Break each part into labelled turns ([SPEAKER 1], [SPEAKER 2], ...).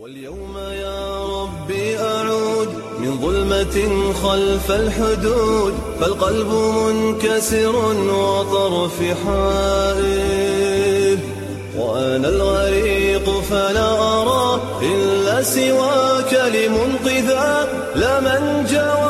[SPEAKER 1] واليوم يا ربي أعود من ظلمة خلف الحدود فالقلب منكسر وطرف حائر وأنا الغريق فلا أرى إلا سواك لمنقذا لا منجا ولا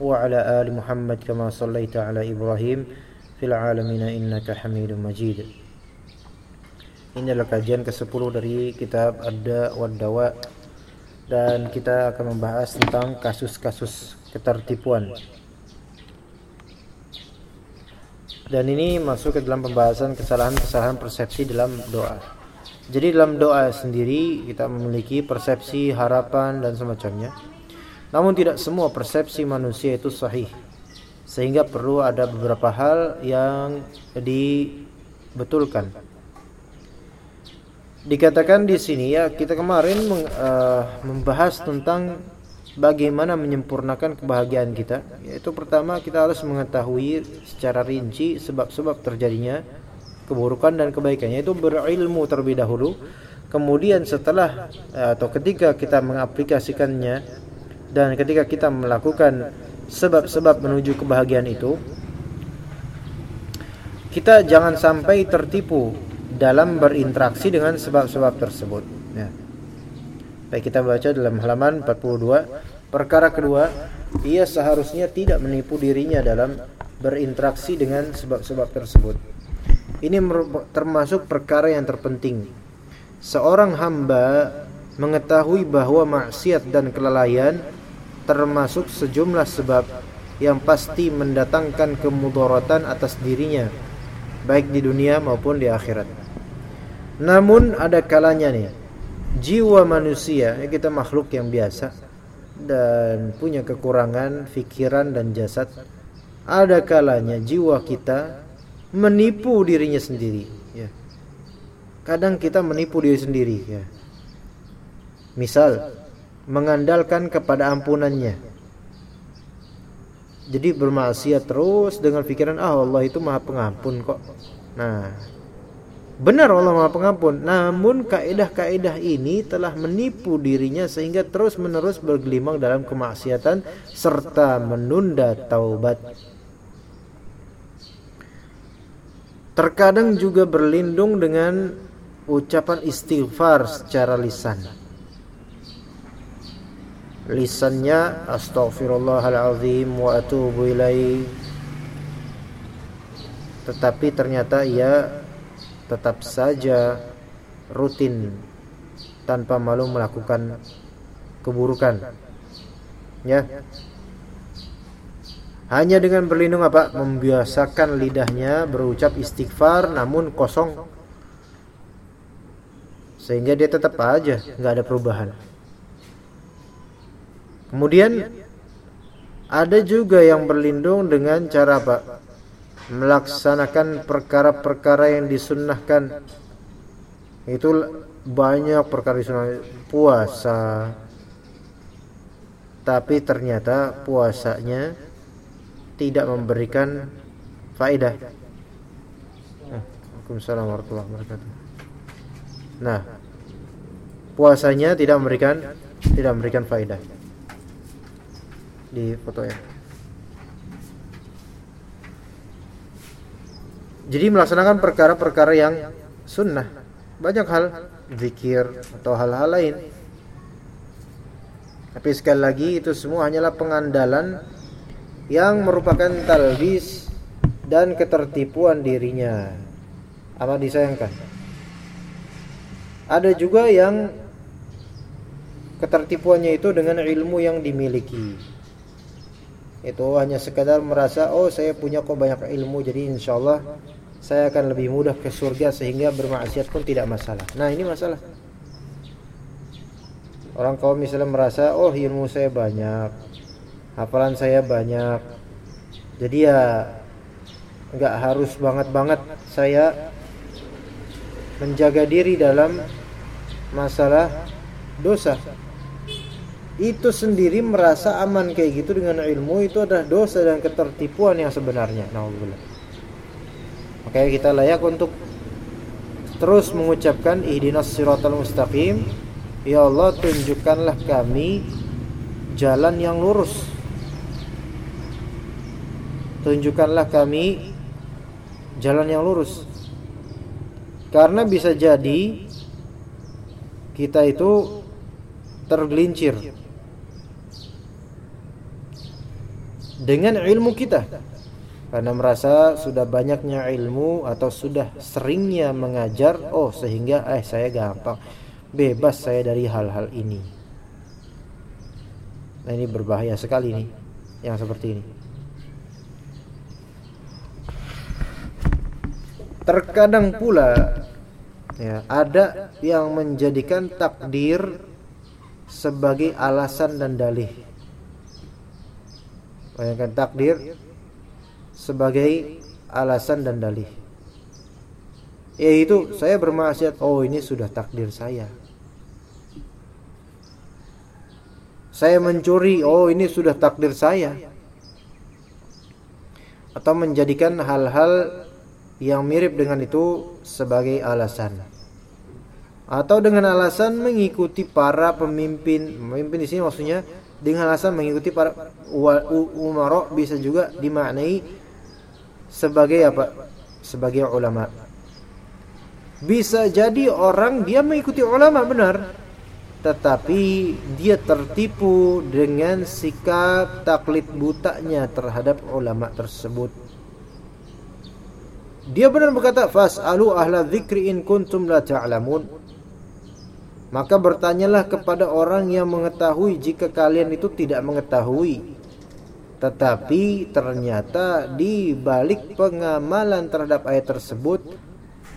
[SPEAKER 2] وعلى آل محمد كما صليت على إبراهيم في العالمين إنك حميد مجيد Ini adalah kajian ke-10 dari kitab Ad-Da wa Dawa dan kita akan membahas tentang kasus-kasus ketertipuan. Dan ini masuk ke dalam pembahasan kesalahan-kesalahan persepsi dalam doa. Jadi dalam doa sendiri kita memiliki persepsi, harapan dan semacamnya. Namun tidak semua persepsi manusia itu sahih. Sehingga perlu ada beberapa hal yang dibetulkan. Dikatakan di sini ya kita kemarin meng, uh, membahas tentang bagaimana menyempurnakan kebahagiaan kita. Yaitu pertama kita harus mengetahui secara rinci sebab-sebab terjadinya keburukan dan kebaikannya itu berilmu terlebih dahulu. Kemudian setelah uh, atau ketika kita mengaplikasikannya dan ketika kita melakukan sebab-sebab menuju kebahagiaan itu kita jangan sampai tertipu dalam berinteraksi dengan sebab-sebab tersebut. Ya. Baik kita baca dalam halaman 42 perkara kedua ia seharusnya tidak menipu dirinya dalam berinteraksi dengan sebab-sebab tersebut. Ini termasuk perkara yang terpenting. Seorang hamba mengetahui bahwa maksiat dan kelalaian termasuk sejumlah sebab yang pasti mendatangkan kemudaratan atas dirinya baik di dunia maupun di akhirat. Namun ada kalanya nih jiwa manusia ya kita makhluk yang biasa dan punya kekurangan pikiran dan jasad. Ada kalanya jiwa kita menipu dirinya sendiri ya. Kadang kita menipu diri sendiri ya. Misal mengandalkan kepada ampunannya. Jadi bermaksiat terus dengan pikiran ah Allah itu Maha Pengampun kok. Nah, benar Allah Maha Pengampun, namun kaidah-kaidah ini telah menipu dirinya sehingga terus-menerus bergelimang dalam kemaksiatan serta menunda taubat. Terkadang juga berlindung dengan ucapan istighfar secara lisan lisannya astaghfirullahalazim wa atubu ilaih tetapi ternyata ia tetap saja rutin tanpa malu melakukan keburukan. Ya. Hanya dengan berlindung apa membiasakan lidahnya berucap istighfar namun kosong. Sehingga dia tetap aja nggak ada perubahan Kemudian ada juga yang berlindung dengan cara apa? Melaksanakan perkara-perkara yang disunnahkan. Itu banyak perkara disunnah puasa. Tapi ternyata puasanya tidak memberikan faedah. Waalaikumsalam warahmatullahi wabarakatuh. Nah, puasanya tidak memberikan tidak memberikan faedah di foto ya. Jadi melaksanakan perkara-perkara yang sunnah. Banyak hal zikir atau hal-hal lain. Tapi sekali lagi itu semua hanyalah pengandalan yang merupakan talbis dan ketertipuan dirinya. Amat disayangkan? Ada juga yang ketertipuannya itu dengan ilmu yang dimiliki itu hanya sekadar merasa oh saya punya kok banyak ilmu jadi insya Allah saya akan lebih mudah ke surga sehingga bermaksiat pun tidak masalah. Nah, ini masalah. Orang kalau misalnya merasa, oh ilmu saya banyak, hafalan saya banyak, jadi ya nggak harus banget-banget saya menjaga diri dalam masalah dosa. Itu sendiri merasa aman kayak gitu dengan ilmu itu adalah dosa dan ketertipuan yang sebenarnya. Nauzubillah. Makanya kita layak untuk terus mengucapkan ihdinas siratal mustaqim. Ya Allah, tunjukkanlah kami jalan yang lurus. Tunjukkanlah kami jalan yang lurus. Karena bisa jadi kita itu tergelincir dengan ilmu kita. Karena merasa sudah banyaknya ilmu atau sudah seringnya mengajar oh sehingga eh saya gampang. Bebas saya dari hal-hal ini. Nah ini berbahaya sekali nih yang seperti ini. Terkadang pula ya ada yang menjadikan takdir sebagai alasan dan dalih bayangkan takdir sebagai alasan dan dalih. Yaitu saya bermaksiat, oh ini sudah takdir saya. Saya mencuri, oh ini sudah takdir saya. Atau menjadikan hal-hal yang mirip dengan itu sebagai alasan. Atau dengan alasan mengikuti para pemimpin, pemimpin di sini maksudnya dengan alasan mengikuti para umarok bisa juga dimaknai sebagai apa? Sebagai ulama. Bisa jadi orang dia mengikuti ulama benar, tetapi dia tertipu dengan sikap taklid butanya terhadap ulama tersebut. Dia benar berkata, "Fas'alu ahla dzikri in kuntum la ta'lamun." Maka bertanyalah kepada orang yang mengetahui jika kalian itu tidak mengetahui. Tetapi ternyata di balik pengamalan terhadap ayat tersebut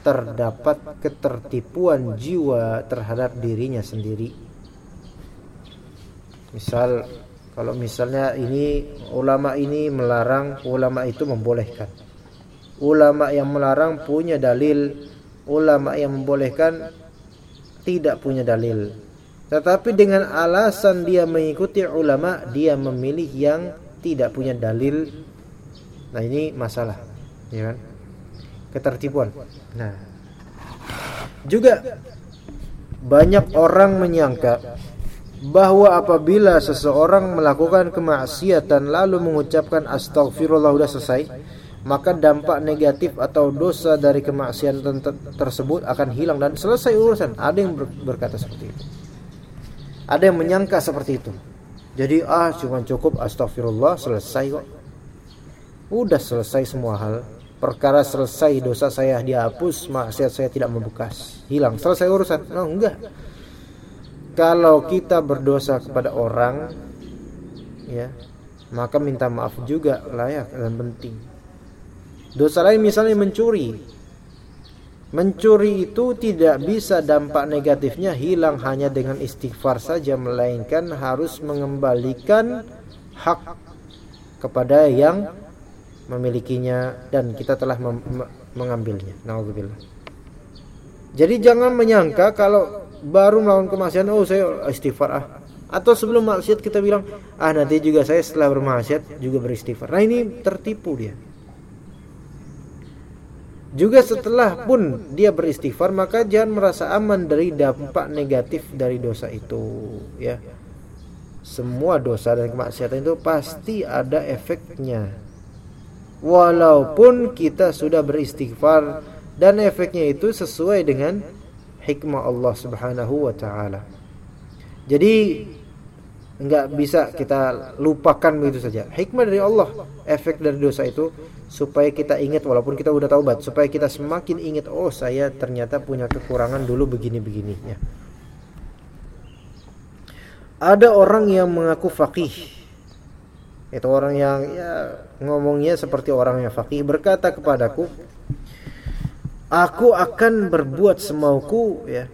[SPEAKER 2] terdapat ketertipuan jiwa terhadap dirinya sendiri. Misal kalau misalnya ini ulama ini melarang, ulama itu membolehkan. Ulama yang melarang punya dalil, ulama yang membolehkan tidak punya dalil. Tetapi dengan alasan dia mengikuti ulama, dia memilih yang tidak punya dalil. Nah ini masalah ya kan? Ketertipuan. Nah juga banyak orang menyangka bahwa apabila seseorang melakukan kemaksiatan lalu mengucapkan astagfirullah sudah selesai maka dampak negatif atau dosa dari kemaksiatan tersebut akan hilang dan selesai urusan ada yang berkata seperti itu ada yang menyangka seperti itu jadi ah cuma cukup astagfirullah selesai kok. Udah selesai semua hal. Perkara selesai dosa saya dihapus, maksiat saya tidak membekas. Hilang, selesai urusan. No, enggak. Kalau kita berdosa kepada orang ya, maka minta maaf juga layak dan penting. Dosa lain misalnya mencuri, Mencuri itu tidak bisa dampak negatifnya hilang hanya dengan istighfar saja melainkan harus mengembalikan hak kepada yang memilikinya dan kita telah mengambilnya. Nauzubillah. Jadi jangan menyangka kalau baru melakukan kemaksiatan oh saya istighfar ah atau sebelum maksiat kita bilang ah nanti juga saya setelah bermaksiat juga beristighfar. Nah ini tertipu dia. Juga setelah pun dia beristighfar maka jangan merasa aman dari dampak negatif dari dosa itu ya. semua dosa dan kemaksiatan itu pasti ada efeknya. Walaupun kita sudah beristighfar dan efeknya itu sesuai dengan hikmah Allah Subhanahu wa taala. Jadi nggak bisa kita lupakan begitu saja. Hikmah dari Allah, efek dari dosa itu supaya kita ingat walaupun kita udah taubat, supaya kita semakin ingat oh saya ternyata punya kekurangan dulu begini-begini ya. Ada orang yang mengaku faqih. Itu orang yang ya ngomongnya seperti orang yang faqih berkata kepadaku, "Aku akan berbuat semauku ya."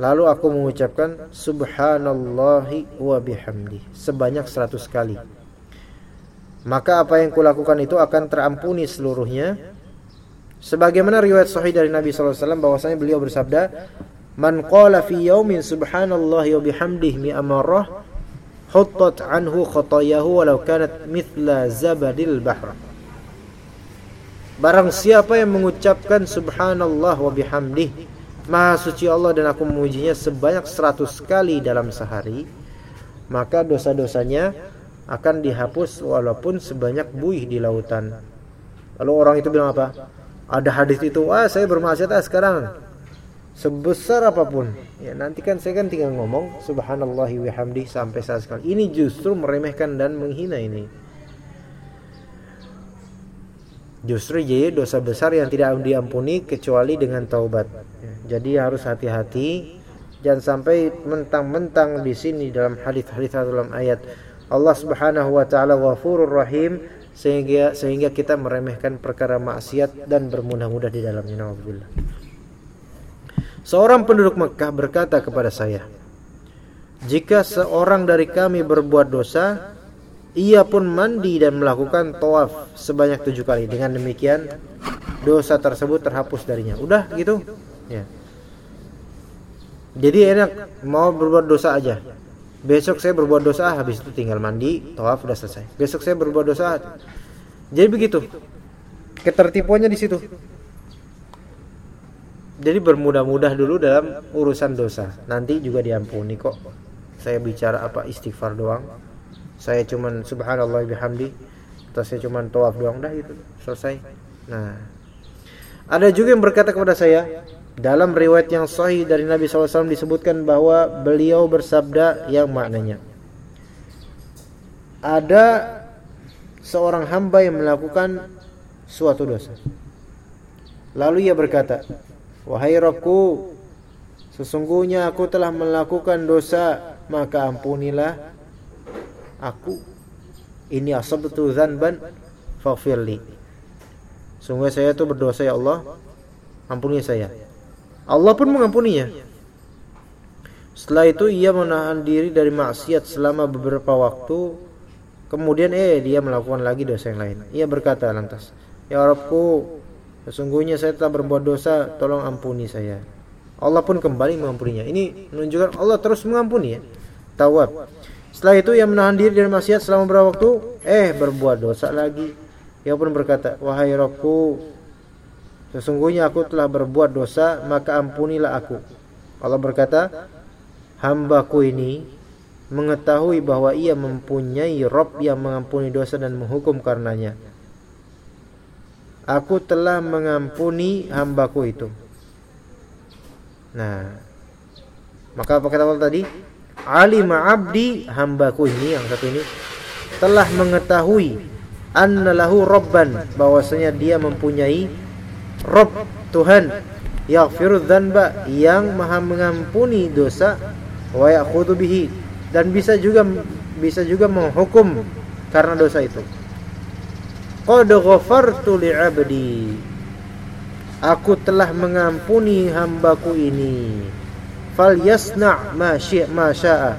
[SPEAKER 2] Lalu aku mengucapkan subhanallahi wa bihamdi sebanyak 100 kali. Maka apa yang kulakukan itu akan terampuni seluruhnya. Sebagaimana riwayat sahih dari Nabi sallallahu alaihi wasallam bahwasanya beliau bersabda, Man qala fi yaumin subhanallahi wa bihamdihi mi'a marrah huttat anhu khatayahu walau kanat mithla zabadil bahr. Barang siapa yang mengucapkan subhanallah wa bihamdih Maha suci Allah dan aku memujinya sebanyak seratus kali dalam sehari Maka dosa-dosanya akan dihapus walaupun sebanyak buih di lautan. Lalu orang itu bilang apa? Ada hadis itu, wah saya bermaksiat ah sekarang sebesar apa pun. Ya nanti kan saya kan tinggal ngomong subhanallahi wihamdi sampai saat sekali. Ini justru meremehkan dan menghina ini. Justru jadi dosa besar yang tidak diampuni kecuali dengan taubat. Jadi harus hati-hati. Jangan sampai mentang-mentang di sini dalam hadis-hadis dalam ayat Allah Subhanahu wa taala Ghafurur Rahim sehingga sehingga kita meremehkan perkara maksiat dan bermudah-mudah di dalamnya. Nauzubillah. Seorang penduduk Mekah berkata kepada saya, "Jika seorang dari kami berbuat dosa, ia pun mandi dan melakukan tawaf sebanyak tujuh kali. Dengan demikian, dosa tersebut terhapus darinya." Udah gitu? Ya. Jadi enak mau berbuat dosa aja. Besok saya berbuat dosa, habis itu tinggal mandi, tawaf udah selesai. Besok saya berbuat dosa. Jadi begitu. Ketertipuannya di situ. Jadi bermudah-mudah dulu dalam urusan dosa. Nanti juga diampuni kok. Saya bicara apa istighfar doang. Saya cuman subhanallah bihamdi atau saya cuman tawaf doang dah itu selesai. Nah, ada juga yang berkata kepada saya dalam riwayat yang sahih dari Nabi SAW disebutkan bahwa beliau bersabda yang maknanya. Ada seorang hamba yang melakukan suatu dosa. Lalu ia berkata, Wahai Rabbku Sesungguhnya aku telah melakukan dosa Maka ampunilah Aku. Ini asabtu zanban Faghfirli Sungguh saya itu berdosa ya Allah. Ampuni saya Allah pun mengampuninya Setelah itu ia menahan diri dari maksiat selama beberapa waktu Kemudian eh dia melakukan lagi dosa yang lain Ia berkata lantas Ya Rabbku Sesungguhnya saya telah berbuat dosa, tolong ampuni saya. Allah pun kembali mengampuninya. Ini menunjukkan Allah terus mengampuni ya. Tawab. Setelah itu ia menahan diri dari maksiat selama beberapa waktu, eh berbuat dosa lagi. Ia pun berkata, "Wahai Rabbku, sesungguhnya aku telah berbuat dosa, maka ampunilah aku." Allah berkata, "Hambaku ini mengetahui bahwa ia mempunyai Rabb yang mengampuni dosa dan menghukum karenanya." Aku telah mengampuni hambaku itu. Nah, maka apa kata Allah tadi? Alima abdi hambaku ini yang satu ini telah mengetahui annalahu robban bahwasanya dia mempunyai rob Tuhan yaghfiru dzanba yang maha mengampuni dosa wa ya'khudhu bihi. Dan bisa juga bisa juga menghukum karena dosa itu. Qad ghafartu li'abdi. Aku telah mengampuni hambaku ini. Fal yasna' ma syaa.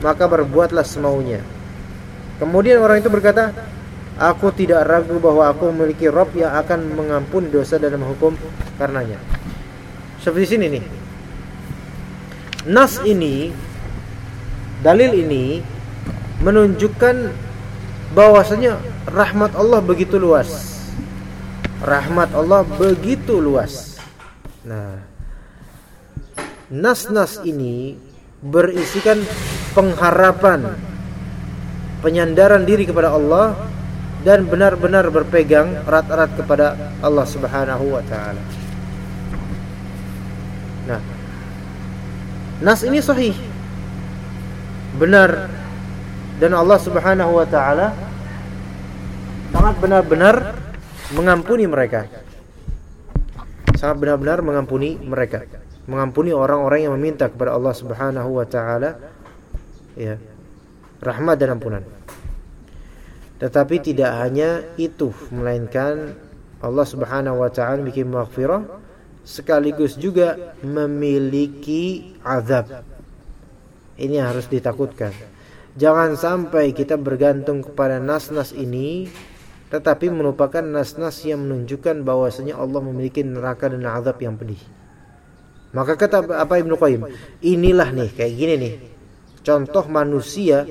[SPEAKER 2] Maka berbuatlah semaunya. Kemudian orang itu berkata Aku tidak ragu bahwa aku memiliki Rob yang akan mengampuni dosa dan menghukum karenanya Seperti sini nih Nas ini Dalil ini Menunjukkan bahwasanya rahmat Allah begitu luas. Rahmat Allah begitu luas. Nah, nas-nas ini berisikan pengharapan penyandaran diri kepada Allah dan benar-benar berpegang erat-erat kepada Allah Subhanahu wa taala. Nah, nas ini sahih. Benar dan Allah Subhanahu wa taala sangat benar-benar mengampuni mereka. Sangat benar-benar mengampuni mereka. Mengampuni orang-orang yang meminta kepada Allah Subhanahu wa taala ya rahmat dan ampunan. Tetapi tidak hanya itu melainkan Allah Subhanahu wa taala bikin maghfirah sekaligus juga memiliki azab. Ini harus ditakutkan. Jangan sampai kita bergantung kepada nas-nas ini tetapi merupakan nas-nas yang menunjukkan bahwasanya Allah memiliki neraka dan azab yang pedih. Maka kata apa Ibnu Qayyim, inilah nih kayak gini nih. Contoh manusia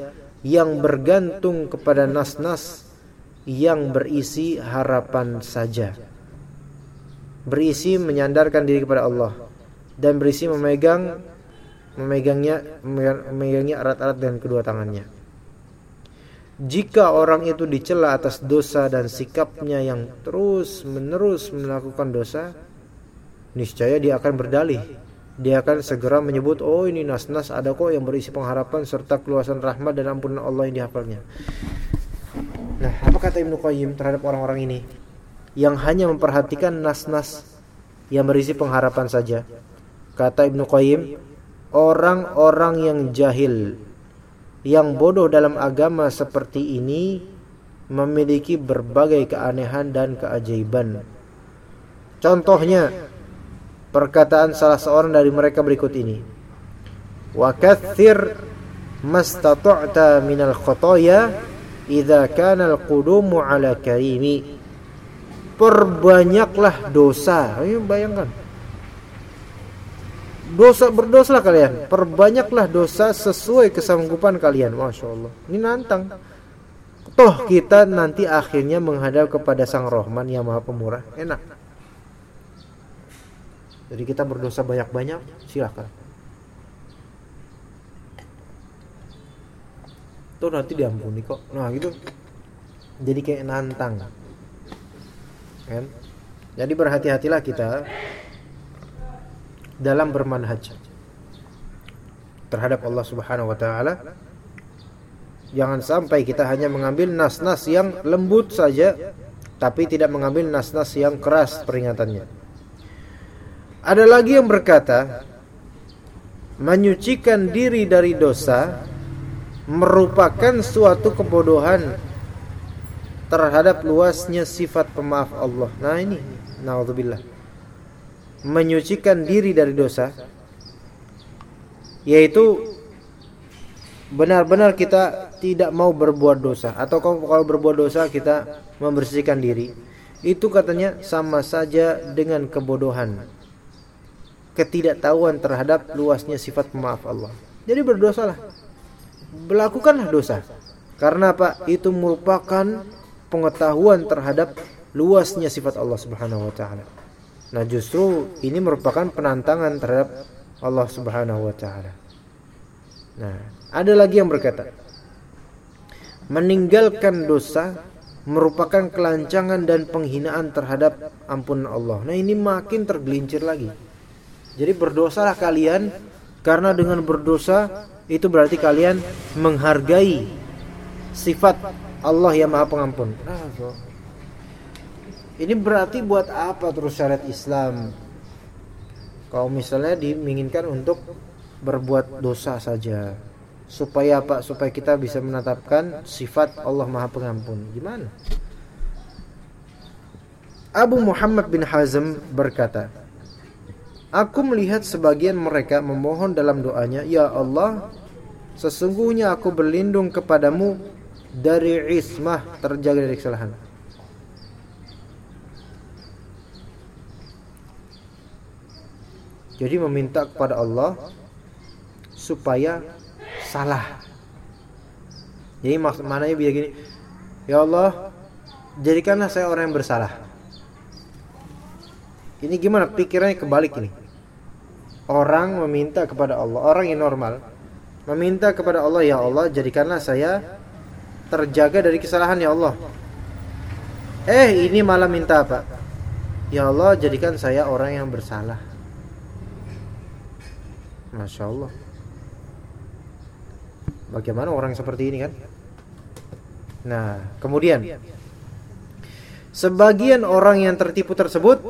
[SPEAKER 2] yang bergantung kepada nas-nas yang berisi harapan saja. Berisi menyandarkan diri kepada Allah dan berisi memegang memegangnya memegangnya erat-erat dengan kedua tangannya. Jika orang itu dicela atas dosa dan sikapnya yang terus menerus melakukan dosa, niscaya dia akan berdalih. Dia akan segera menyebut, oh ini nas-nas ada kok yang berisi pengharapan serta keluasan rahmat dan ampunan Allah yang dihafalnya. Nah, apa kata Ibnu Qayyim terhadap orang-orang ini yang hanya memperhatikan nas-nas yang berisi pengharapan saja? Kata Ibnu Qayyim, orang-orang yang jahil yang bodoh dalam agama seperti ini memiliki berbagai keanehan dan keajaiban. Contohnya perkataan salah seorang dari mereka berikut ini. Wa kathir mastata'ta minal khotoya idza kana al-qudumu ala karimi. Perbanyaklah dosa. Ayo bayangkan. Dosa berdosalah kalian. Perbanyaklah dosa sesuai kesanggupan kalian. Masya Allah. Ini nantang. Toh kita nanti akhirnya menghadap kepada sang rohman yang maha pemurah. Enak jadi kita berdosa banyak-banyak silahkan tuh nanti diampuni kok. Nah gitu. Jadi kayak nantang. Kan? Jadi berhati-hatilah kita dalam bermanhaj terhadap Allah Subhanahu wa taala. Jangan sampai kita hanya mengambil nas-nas yang lembut saja tapi tidak mengambil nas-nas yang keras peringatannya. Ada lagi yang berkata menyucikan diri dari dosa merupakan suatu kebodohan terhadap luasnya sifat pemaaf Allah. Nah ini, naudzubillah. Menyucikan diri dari dosa yaitu benar-benar kita tidak mau berbuat dosa atau kalau berbuat dosa kita membersihkan diri. Itu katanya sama saja dengan kebodohan ketidaktahuan terhadap luasnya sifat pemaaf Allah jadi berdosalah melakukanlah dosa karena apa itu merupakan pengetahuan terhadap luasnya sifat Allah Subhanahu wa taala Nah, justru ini merupakan penantangan terhadap Allah Subhanahu wa taala. Nah, ada lagi yang berkata, meninggalkan dosa merupakan kelancangan dan penghinaan terhadap ampunan Allah. Nah, ini makin tergelincir lagi. Jadi berdosalah kalian karena dengan berdosa itu berarti kalian menghargai sifat Allah yang Maha Pengampun. Ini berarti buat apa terus syariat Islam? Kalau misalnya diinginkan untuk berbuat dosa saja. Supaya apa? Supaya kita bisa menetapkan sifat Allah Maha Pengampun. Gimana? Abu Muhammad bin Hazm berkata, Aku melihat sebagian mereka memohon dalam doanya, Ya Allah, sesungguhnya aku berlindung kepadamu dari ismah terjaga dari kesalahan. Jadi meminta kepada Allah supaya salah. Jadi maksud mananya biar ya Allah, jadikanlah saya orang yang bersalah. Ini gimana pikirannya kebalik ini? Orang meminta kepada Allah, orang yang normal meminta kepada Allah, ya Allah, jadikanlah saya terjaga dari kesalahan ya Allah. Eh, ini malah minta apa? Ya Allah, jadikan saya orang yang bersalah. Masya Allah. Bagaimana orang seperti ini kan? Nah, kemudian sebagian orang yang tertipu tersebut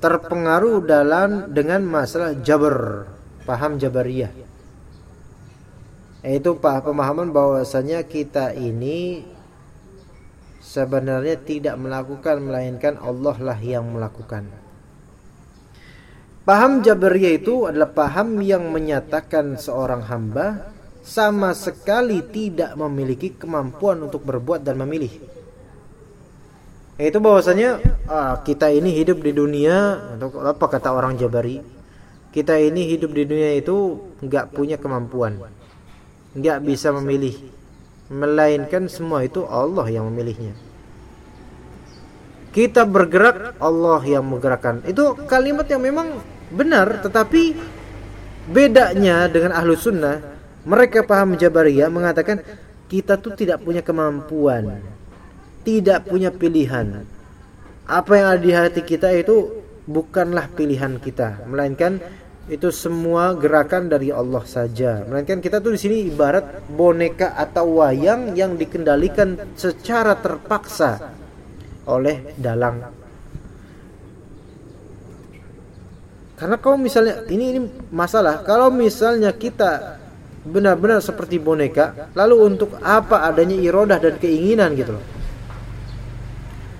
[SPEAKER 2] terpengaruh dalam dengan masalah jabar, paham jabariyah. Yaitu pemahaman bahwasanya kita ini sebenarnya tidak melakukan melainkan Allah lah yang melakukan. Paham Jabariyah itu adalah paham yang menyatakan seorang hamba sama sekali tidak memiliki kemampuan untuk berbuat dan memilih. Yaitu bahwasanya ah, kita ini hidup di dunia untuk apa kata orang Jabari? Kita ini hidup di dunia itu nggak punya kemampuan, nggak bisa memilih, melainkan semua itu Allah yang memilihnya. Kita bergerak, Allah yang menggerakkan. Itu kalimat yang memang benar, tetapi bedanya dengan ahlu sunnah, mereka paham Jabariyah mengatakan kita tuh tidak punya kemampuan, tidak punya pilihan. Apa yang ada di hati kita itu bukanlah pilihan kita, melainkan itu semua gerakan dari Allah saja. Melainkan kita tuh di sini ibarat boneka atau wayang yang dikendalikan secara terpaksa oleh dalang. Karena kalau misalnya ini ini masalah, kalau misalnya kita benar-benar seperti boneka, lalu untuk apa adanya irodah dan keinginan gitu loh.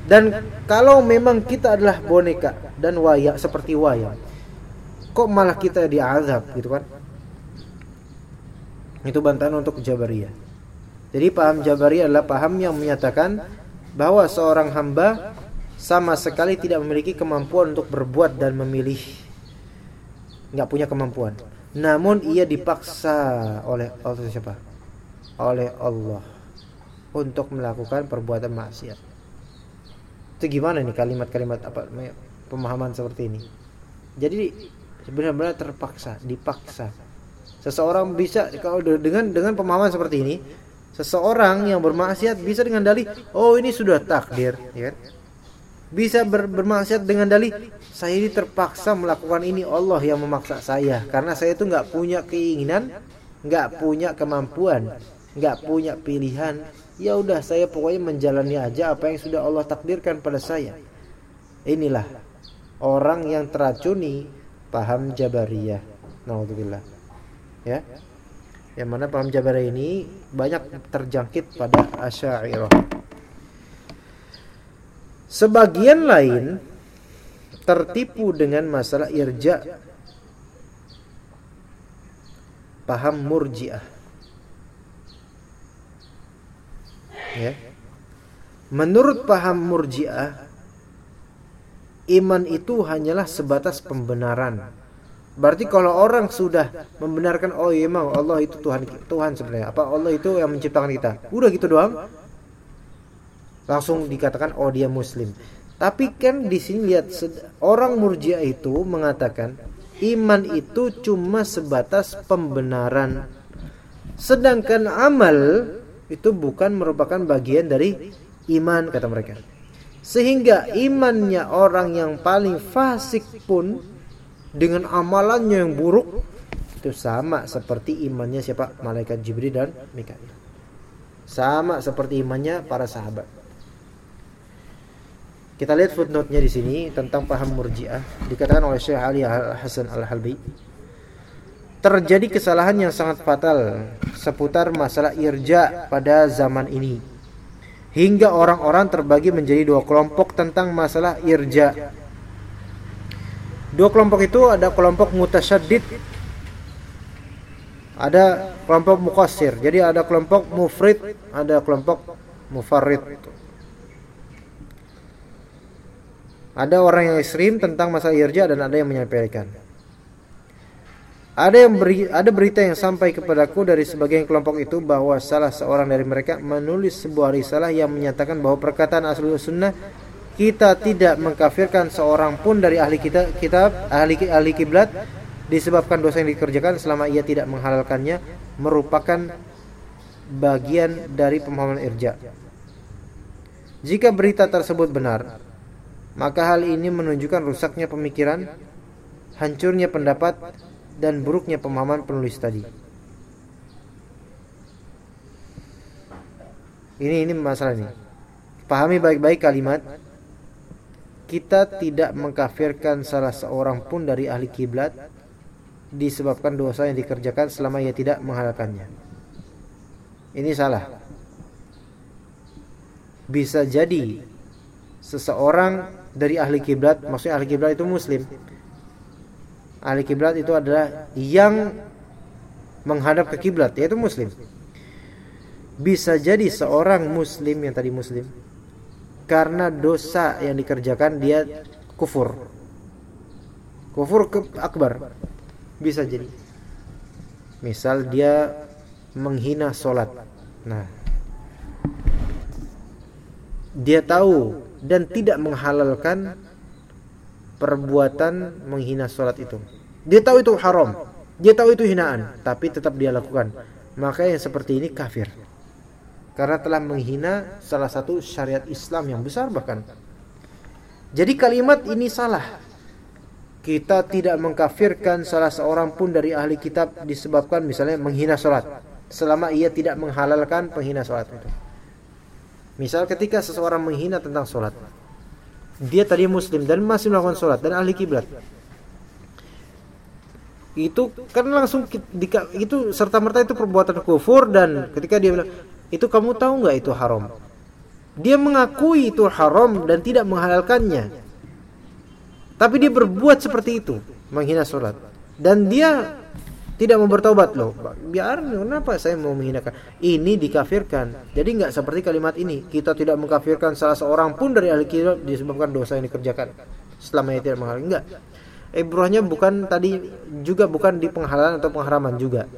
[SPEAKER 2] Dan kalau memang kita adalah boneka dan wayang seperti wayang, kok malah kita diazab gitu kan? Itu bantahan untuk Jabariyah. Jadi paham Jabariyah adalah paham yang menyatakan bahwa seorang hamba sama sekali tidak memiliki kemampuan untuk berbuat dan memilih. Nggak punya kemampuan. Namun ia dipaksa oleh oleh siapa? Oleh Allah untuk melakukan perbuatan maksiat. Itu gimana nih kalimat-kalimat apa pemahaman seperti ini? Jadi benar-benar terpaksa, dipaksa. Seseorang bisa kalau dengan dengan pemahaman seperti ini, seseorang yang bermaksiat bisa dengan dalih, oh ini sudah takdir, ya kan? Bisa ber, bermaksiat dengan dalih, saya ini terpaksa melakukan ini Allah yang memaksa saya karena saya itu nggak punya keinginan, nggak punya kemampuan, nggak punya pilihan. Ya udah saya pokoknya menjalani aja apa yang sudah Allah takdirkan pada saya. Inilah orang yang teracuni paham Jabariyah. Nauzubillah. Ya. Yang mana paham Jabariyah ini banyak terjangkit pada Asy'ariyah. Sebagian lain tertipu dengan masalah irja paham murjiah. Ya. Menurut paham murjiah iman itu hanyalah sebatas pembenaran. Berarti kalau orang sudah membenarkan oh iya memang Allah itu Tuhan Tuhan sebenarnya. Apa Allah itu yang menciptakan kita? Udah gitu doang. Langsung dikatakan oh dia muslim. Tapi kan di sini lihat orang Murji'ah itu mengatakan iman itu cuma sebatas pembenaran. Sedangkan amal itu bukan merupakan bagian dari iman kata mereka. Sehingga imannya orang yang paling fasik pun dengan amalannya yang buruk itu sama seperti imannya siapa? Malaikat Jibril dan Mikail. Sama seperti imannya para sahabat. Kita lihat footnote-nya di sini tentang paham Murji'ah dikatakan oleh Syekh Ali Hasan Al-Halbi. Terjadi kesalahan yang sangat fatal seputar masalah irja pada zaman ini hingga orang-orang terbagi menjadi dua kelompok tentang masalah irja. Dua kelompok itu ada kelompok mutasyaddid, ada kelompok mukasir. Jadi ada kelompok mufrid, ada kelompok mufarrid. Ada orang yang ekstrim tentang masalah irja dan ada yang menyampaikan. Ada yang beri, ada berita yang sampai kepadaku dari sebagian kelompok itu bahwa salah seorang dari mereka menulis sebuah risalah yang menyatakan bahwa perkataan asli sunnah kita tidak mengkafirkan seorang pun dari ahli kita kitab ahli ahli kiblat disebabkan dosa yang dikerjakan selama ia tidak menghalalkannya merupakan bagian dari pemahaman irja. Jika berita tersebut benar, maka hal ini menunjukkan rusaknya pemikiran, hancurnya pendapat, dan buruknya pemahaman penulis tadi. Ini ini masalah ini. Pahami baik-baik kalimat kita tidak mengkafirkan salah seorang pun dari ahli kiblat disebabkan dosa yang dikerjakan selama ia tidak menghalalkannya. Ini salah. Bisa jadi seseorang dari ahli kiblat, maksudnya ahli kiblat itu muslim. Ahli kiblat itu adalah yang menghadap ke kiblat, yaitu muslim. Bisa jadi seorang muslim yang tadi muslim karena dosa yang dikerjakan dia kufur. Kufur ke akbar. Bisa jadi. Misal dia menghina solat nah dia tahu dan tidak menghalalkan perbuatan menghina solat itu dia tahu itu haram dia tahu itu hinaan tapi tetap dia lakukan maka yang seperti ini kafir karena telah menghina salah satu syariat Islam yang besar bahkan. Jadi kalimat ini salah. Kita tidak mengkafirkan salah seorang pun dari ahli kitab disebabkan misalnya menghina sholat. Selama ia tidak menghalalkan penghina sholat itu. Misal ketika seseorang menghina tentang sholat. Dia tadi muslim dan masih melakukan sholat dan ahli kiblat. Itu kan langsung itu serta merta itu perbuatan kufur dan ketika dia bilang itu kamu tahu nggak itu haram? Dia mengakui itu haram dan tidak menghalalkannya. Tapi dia berbuat seperti itu, menghina sholat. Dan dia tidak mau bertobat loh. Biar kenapa saya mau menghinakan? Ini dikafirkan. Jadi nggak seperti kalimat ini. Kita tidak mengkafirkan salah seorang pun dari ahli kitab disebabkan dosa yang dikerjakan. Selama ia tidak menghalalkan. Enggak. Ibrahnya bukan tadi juga bukan di penghalalan atau pengharaman juga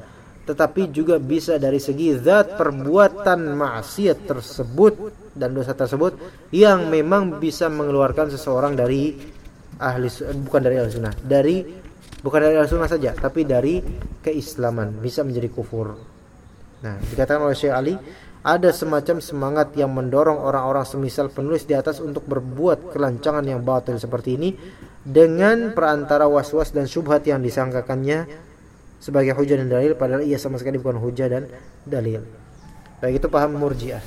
[SPEAKER 2] tetapi juga bisa dari segi zat perbuatan maksiat tersebut dan dosa tersebut yang memang bisa mengeluarkan seseorang dari ahli bukan dari ahli sunnah dari bukan dari sunnah saja tapi dari keislaman bisa menjadi kufur nah dikatakan oleh Syekh Ali ada semacam semangat yang mendorong orang-orang semisal penulis di atas untuk berbuat kelancangan yang batil seperti ini dengan perantara was-was dan syubhat yang disangkakannya sebagai hujah dan dalil padahal ia sama sekali bukan hujah dan dalil. Baik itu paham murjiah.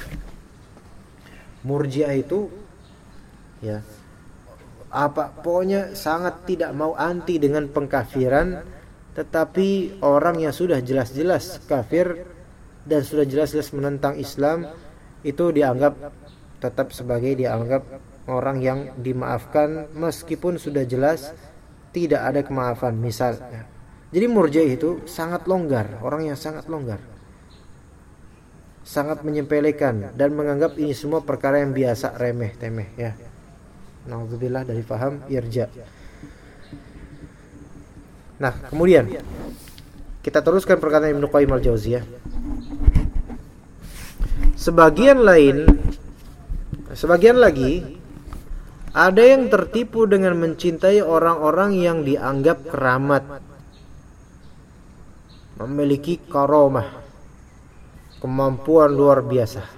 [SPEAKER 2] Murjiah itu ya apa pokoknya sangat tidak mau anti dengan pengkafiran tetapi orang yang sudah jelas-jelas kafir dan sudah jelas-jelas menentang Islam itu dianggap tetap sebagai dianggap orang yang dimaafkan meskipun sudah jelas tidak ada kemaafan misal ya jadi Murji'ah itu sangat longgar, orang yang sangat longgar. Sangat menyempelekan dan menganggap ini semua perkara yang biasa, remeh, temeh ya. Nauzubillah dari faham irja. Nah, kemudian kita teruskan perkataan Ibnu Qayyim al-Jauziyah. Sebagian lain sebagian lagi ada yang tertipu dengan mencintai orang-orang yang dianggap keramat memiliki karomah kemampuan luar biasa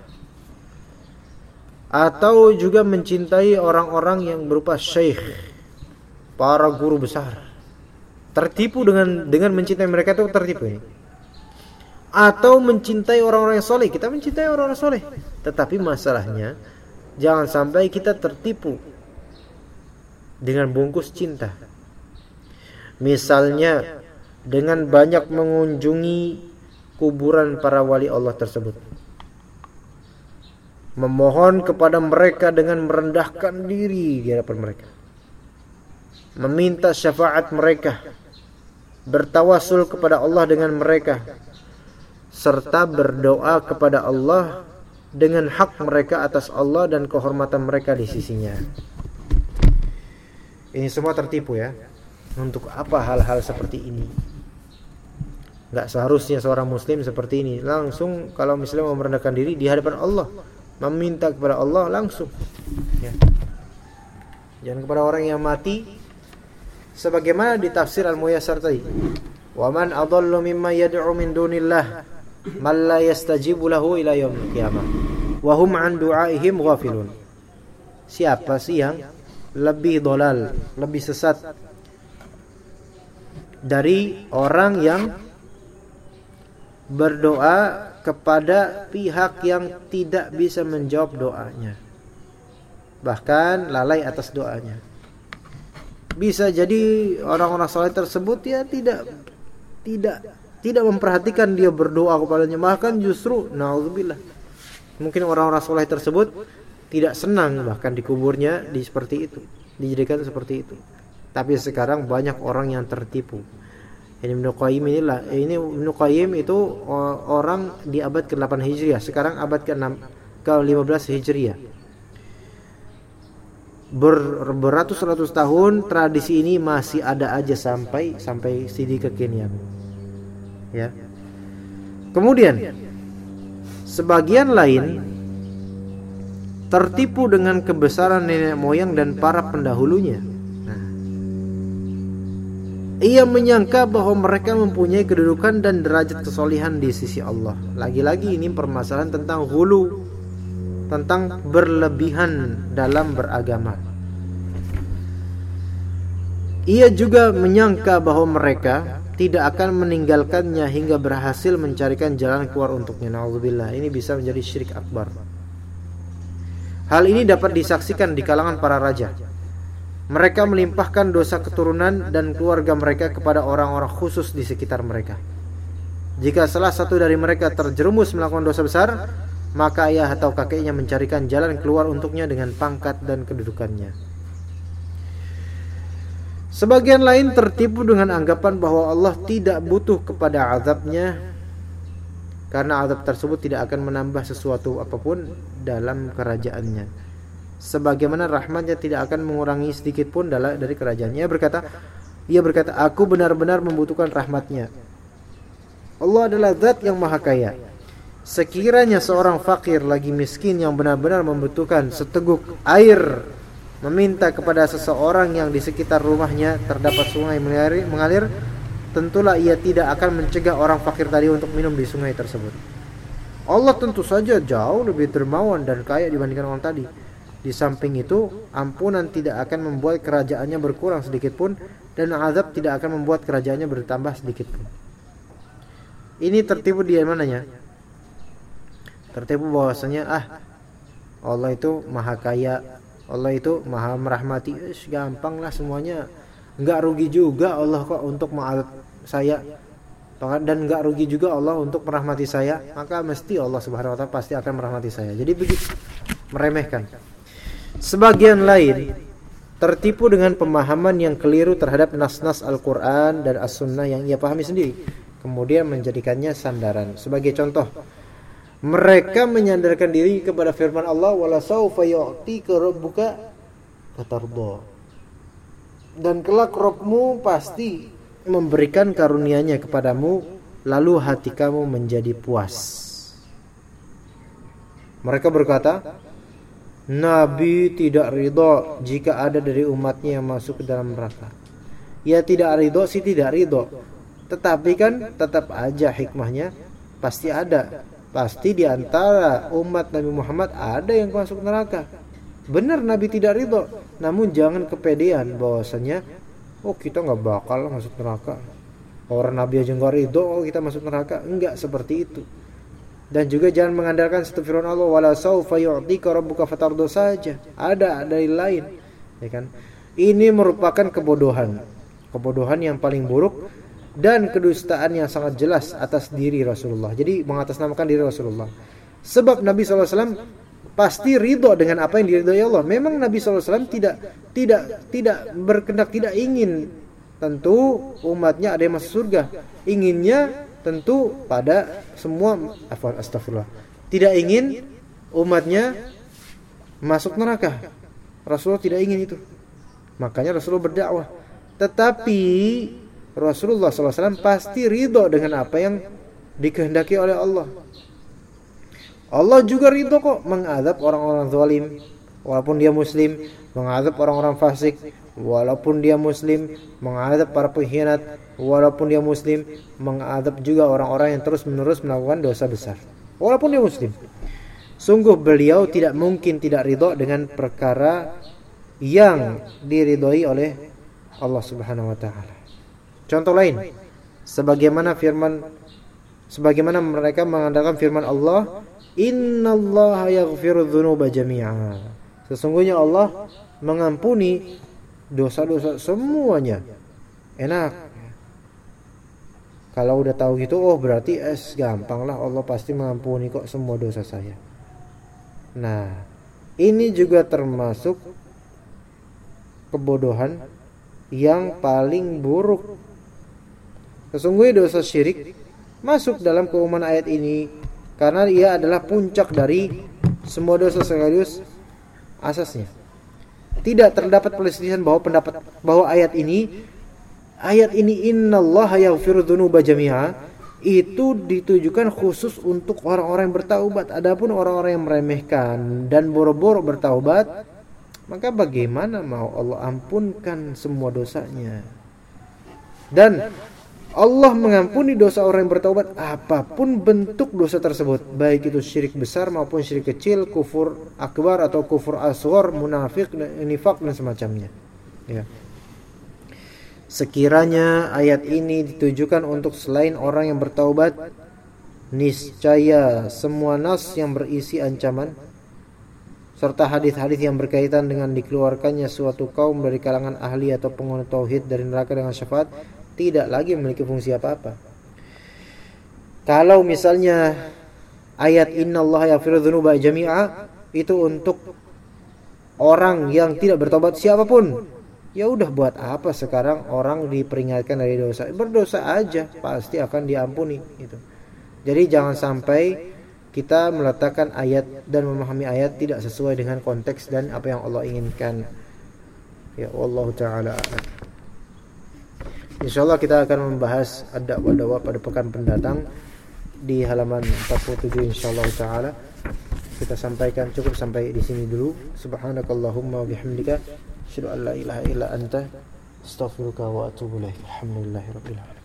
[SPEAKER 2] atau juga mencintai orang-orang yang berupa syekh para guru besar. Tertipu dengan dengan mencintai mereka itu tertipu ini. Atau mencintai orang-orang yang soleh. Kita mencintai orang-orang soleh. Tetapi masalahnya jangan sampai kita tertipu dengan bungkus cinta. Misalnya dengan banyak mengunjungi kuburan para wali Allah tersebut. Memohon kepada mereka dengan merendahkan diri di hadapan mereka. Meminta syafaat mereka. Bertawasul kepada Allah dengan mereka. Serta berdoa kepada Allah dengan hak mereka atas Allah dan kehormatan mereka di sisinya. Ini semua tertipu ya. Untuk apa hal-hal seperti ini? nggak seharusnya seorang muslim seperti ini langsung kalau misalnya mau merendahkan diri di hadapan Allah meminta kepada Allah langsung ya. jangan kepada orang yang mati sebagaimana di tafsir al-muyassar tadi waman adallu mimma yad'u min dunillah man la yastajibu lahu ila yaumil qiyamah wa hum an du'aihim ghafilun. Siapa sih yang lebih dolal, lebih sesat dari orang yang berdoa kepada pihak yang tidak bisa menjawab doanya. Bahkan lalai atas doanya. Bisa jadi orang-orang soleh tersebut ya tidak tidak tidak memperhatikan dia berdoa kepadanya bahkan justru naudzubillah mungkin orang-orang soleh tersebut tidak senang bahkan dikuburnya di seperti itu dijadikan seperti itu tapi sekarang banyak orang yang tertipu ini Ibnu Qayyim inilah ini Ibnu Qayyim itu orang di abad ke-8 Hijriah. Sekarang abad ke-6 ke-15 Hijriah. Ber, beratus-ratus tahun tradisi ini masih ada aja sampai sampai sidi kekinian. Ya. Kemudian sebagian lain tertipu dengan kebesaran nenek moyang dan para pendahulunya. Ia menyangka bahwa mereka mempunyai kedudukan dan derajat kesolihan di sisi Allah. Lagi-lagi ini permasalahan tentang hulu, tentang berlebihan dalam beragama. Ia juga menyangka bahwa mereka tidak akan meninggalkannya hingga berhasil mencarikan jalan keluar untuknya. Nauzubillah. Ini bisa menjadi syirik akbar. Hal ini dapat disaksikan di kalangan para raja. Mereka melimpahkan dosa keturunan dan keluarga mereka kepada orang-orang khusus di sekitar mereka. Jika salah satu dari mereka terjerumus melakukan dosa besar, maka ayah atau kakeknya mencarikan jalan keluar untuknya dengan pangkat dan kedudukannya. Sebagian lain tertipu dengan anggapan bahwa Allah tidak butuh kepada azabnya karena azab tersebut tidak akan menambah sesuatu apa pun dalam kerajaannya sebagaimana rahmatnya tidak akan mengurangi sedikit pun dari kerajaannya ia berkata ia berkata aku benar-benar membutuhkan rahmatnya Allah adalah zat yang maha kaya sekiranya seorang fakir lagi miskin yang benar-benar membutuhkan seteguk air meminta kepada seseorang yang di sekitar rumahnya terdapat sungai mengalir, mengalir tentulah ia tidak akan mencegah orang fakir tadi untuk minum di sungai tersebut. Allah tentu saja jauh lebih dermawan dan kaya dibandingkan orang tadi. Di samping itu, ampunan tidak akan membuat kerajaannya berkurang sedikit pun dan azab tidak akan membuat kerajaannya bertambah sedikit pun. Ini tertipu di mananya? Tertipu bahwasanya ah Allah itu maha kaya, Allah itu maha merahmati. Eh, gampang lah semuanya nggak rugi juga Allah kok untuk maaf saya dan nggak rugi juga Allah untuk merahmati saya maka mesti Allah subhanahu wa taala pasti akan merahmati saya jadi begitu meremehkan sebagian lain tertipu dengan pemahaman yang keliru terhadap nas-nas Al-Quran dan As-Sunnah yang ia pahami sendiri kemudian menjadikannya sandaran sebagai contoh mereka menyandarkan diri kepada firman Allah wala saufa dan kelak Robmu pasti memberikan karunia-Nya kepadamu lalu hati kamu menjadi puas. Mereka berkata, Nabi tidak ridho jika ada dari umatnya yang masuk ke dalam neraka. Ya tidak ridho sih tidak ridho. Tetapi kan tetap aja hikmahnya pasti ada. Pasti di antara umat Nabi Muhammad ada yang masuk neraka. Benar Nabi tidak ridho, namun jangan kepedean bahwasanya oh kita nggak bakal masuk neraka. Orang Nabi aja nggak ridho, oh kita masuk neraka. Enggak seperti itu. Dan juga jangan mengandalkan satu firman Allah wala saufa yu'tika rabbuka fatardo saja. Ada dari lain. Ya kan? Ini merupakan kebodohan. Kebodohan yang paling buruk dan kedustaan yang sangat jelas atas diri Rasulullah. Jadi mengatasnamakan diri Rasulullah. Sebab Nabi SAW pasti ridho dengan apa yang diridhoi Allah. Memang Nabi SAW tidak tidak tidak berkendak tidak ingin tentu umatnya ada yang masuk surga. Inginnya tentu pada semua afwan astagfirullah. Tidak ingin umatnya masuk neraka. Rasulullah tidak ingin itu. Makanya Rasulullah berdakwah. Tetapi Rasulullah SAW pasti ridho dengan apa yang dikehendaki oleh Allah. Allah juga ridho kok mengadab orang-orang zalim, walaupun dia muslim mengadab orang-orang fasik walaupun dia muslim mengadab para pengkhianat walaupun dia muslim mengadab juga orang-orang yang terus-menerus melakukan dosa besar. Walaupun dia muslim. Sungguh beliau tidak mungkin tidak ridho dengan perkara yang diridhoi oleh Allah Subhanahu wa taala. Contoh lain sebagaimana firman sebagaimana mereka mengandalkan firman Allah innallaha yaghfiru dzunuba jami'a. Sesungguhnya Allah mengampuni dosa-dosa semuanya. Enak kalau udah tahu gitu oh berarti es gampang lah. Allah pasti mengampuni kok semua dosa saya. Nah ini juga termasuk kebodohan yang paling buruk. Sesungguhnya dosa syirik masuk dalam keumuman ayat ini karena ia adalah puncak dari semua dosa sekaligus asasnya. Tidak terdapat perselisihan bahwa pendapat bahwa ayat ini ayat ini innallaha yaghfiru dzunuba jami'a itu ditujukan khusus untuk orang-orang yang bertaubat. Adapun orang-orang yang meremehkan dan boro-boro bertaubat, maka bagaimana mau Allah ampunkan semua dosanya? Dan Allah mengampuni dosa orang yang bertaubat apa pun bentuk dosa tersebut baik itu syirik besar maupun syirik kecil kufur akbar atau kufur asghar munafik nifak dan semacamnya ya sekiranya ayat ini ditujukan untuk selain orang yang bertaubat niscaya semua nas yang berisi ancaman serta hadis-hadis yang berkaitan dengan dikeluarkannya suatu kaum dari kalangan ahli atau penghuni tauhid dari neraka dengan syafaat tidak lagi memiliki fungsi apa-apa. Kalau misalnya ayat innallaha yaghfiru dzunuba jami'a itu untuk orang yang tidak bertobat siapa pun. Ya udah buat apa sekarang orang diperingatkan dari dosa? Berdosa aja pasti akan diampuni gitu. Jadi jangan sampai kita meletakkan ayat dan memahami ayat tidak sesuai dengan konteks dan apa yang Allah inginkan. Ya Allah taala Insyaallah kita akan membahas adab wa pada pekan pendatang di halaman 47 insyaallah taala. Kita sampaikan cukup sampai di sini dulu. Subhanakallahumma wa bihamdika أشهد أن لا إله إلا أنت أستغفرك وأتوب إليك. الحمد لله رب العالمين.